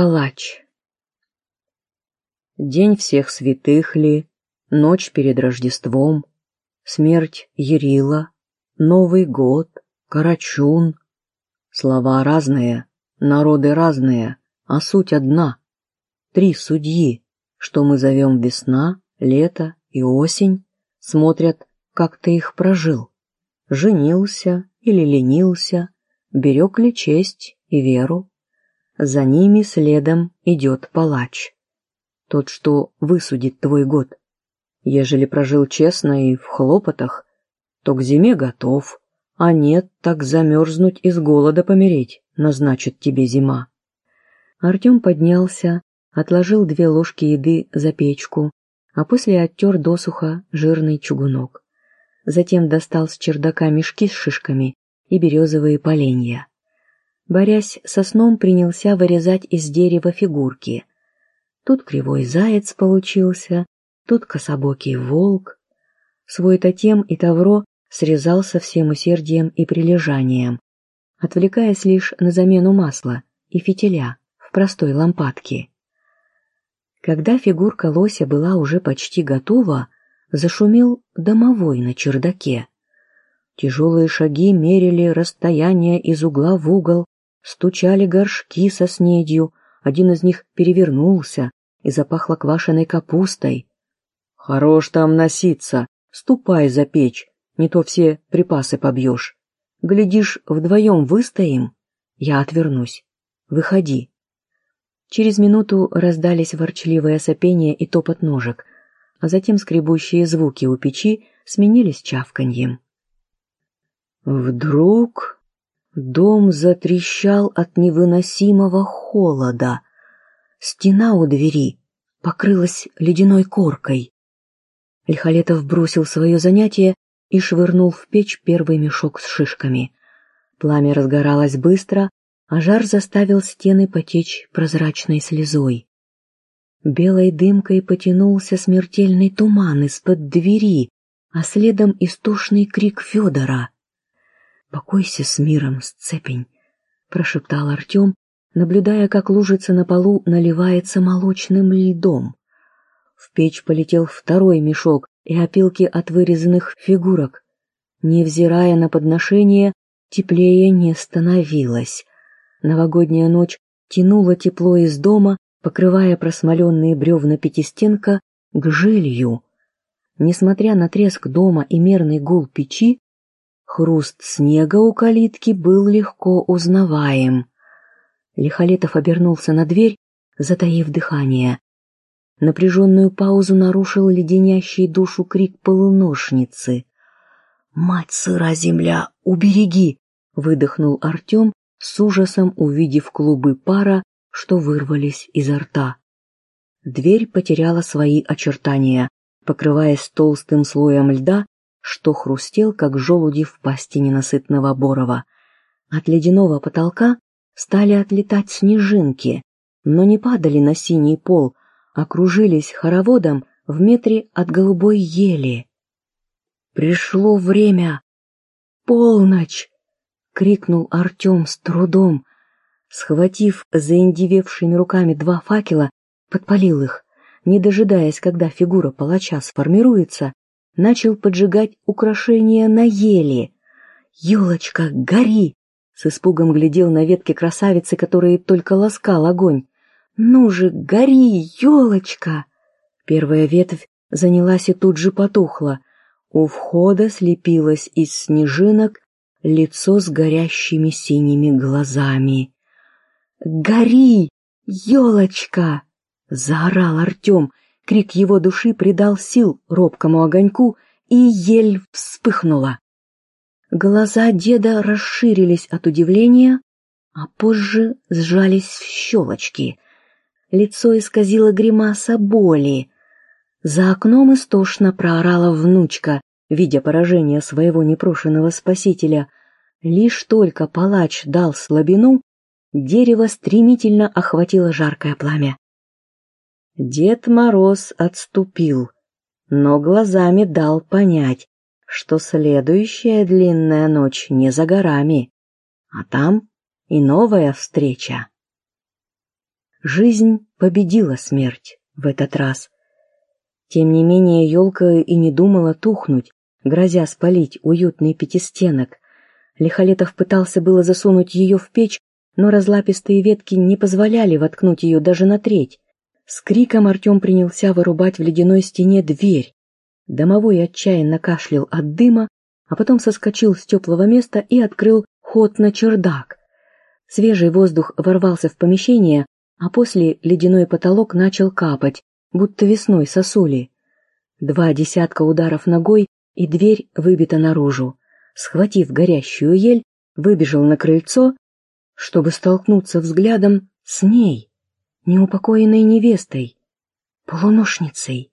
Палач День всех святых ли, ночь перед Рождеством, смерть Ярила, Новый год, Карачун. Слова разные, народы разные, а суть одна. Три судьи, что мы зовем весна, лето и осень, смотрят, как ты их прожил. Женился или ленился, берег ли честь и веру. За ними следом идет палач. Тот, что высудит твой год. Ежели прожил честно и в хлопотах, то к зиме готов, а нет, так замерзнуть и с голода помереть назначит тебе зима. Артем поднялся, отложил две ложки еды за печку, а после оттер досуха жирный чугунок. Затем достал с чердака мешки с шишками и березовые поленья. Борясь со сном, принялся вырезать из дерева фигурки. Тут кривой заяц получился, тут кособокий волк. Свой тотем и тавро срезал со всем усердием и прилежанием, отвлекаясь лишь на замену масла и фитиля в простой лампадке. Когда фигурка лося была уже почти готова, зашумел домовой на чердаке. Тяжелые шаги мерили расстояние из угла в угол, стучали горшки со снедью, один из них перевернулся и запахло квашеной капустой. «Хорош там носиться, ступай за печь, не то все припасы побьешь. Глядишь, вдвоем выстоим, я отвернусь. Выходи». Через минуту раздались ворчливое сопение и топот ножек, а затем скребущие звуки у печи сменились чавканьем. Вдруг дом затрещал от невыносимого холода. Стена у двери покрылась ледяной коркой. Лихолетов бросил свое занятие и швырнул в печь первый мешок с шишками. Пламя разгоралось быстро, а жар заставил стены потечь прозрачной слезой. Белой дымкой потянулся смертельный туман из-под двери, а следом истошный крик Федора. «Покойся с миром, сцепень!» — прошептал Артем, наблюдая, как лужица на полу наливается молочным льдом. В печь полетел второй мешок и опилки от вырезанных фигурок. Невзирая на подношение, теплее не становилось. Новогодняя ночь тянула тепло из дома, покрывая просмоленные бревна пятистенка к жилью. Несмотря на треск дома и мерный гул печи, хруст снега у калитки был легко узнаваем. Лихолетов обернулся на дверь, затаив дыхание. Напряженную паузу нарушил леденящий душу крик полуношницы. «Мать сыра земля, убереги!» — выдохнул Артем, с ужасом увидев клубы пара, что вырвались изо рта. Дверь потеряла свои очертания, покрываясь толстым слоем льда, что хрустел, как желуди в пасти ненасытного Борова. От ледяного потолка стали отлетать снежинки, но не падали на синий пол, а кружились хороводом в метре от голубой ели. Пришло время. Полночь! крикнул Артем с трудом. Схватив заиндевевшими руками два факела, подпалил их, не дожидаясь, когда фигура палача сформируется, начал поджигать украшения на еле. «Елочка, гори!» С испугом глядел на ветки красавицы, которые только ласкал огонь. «Ну же, гори, елочка!» Первая ветвь занялась и тут же потухла. У входа слепилась из снежинок лицо с горящими синими глазами. «Гори, елочка!» — заорал Артем. Крик его души придал сил робкому огоньку, и ель вспыхнула. Глаза деда расширились от удивления, а позже сжались в щелочки. Лицо исказило гримаса боли. За окном истошно проорала внучка, видя поражение своего непрошенного спасителя. Лишь только палач дал слабину, дерево стремительно охватило жаркое пламя. Дед Мороз отступил, но глазами дал понять, что следующая длинная ночь не за горами, а там и новая встреча. Жизнь победила смерть в этот раз. Тем не менее, елка и не думала тухнуть, грозя спалить уютный пятистенок. Лихолетов пытался было засунуть ее в печь, но разлапистые ветки не позволяли воткнуть ее даже на треть. С криком Артем принялся вырубать в ледяной стене дверь. Домовой отчаянно кашлял от дыма, а потом соскочил с теплого места и открыл ход на чердак. Свежий воздух ворвался в помещение, а после ледяной потолок начал капать, будто весной сосули. Два десятка ударов ногой, и дверь выбита наружу. Схватив горящую ель, выбежал на крыльцо, чтобы столкнуться взглядом с ней, неупокоенной невестой, полуношницей.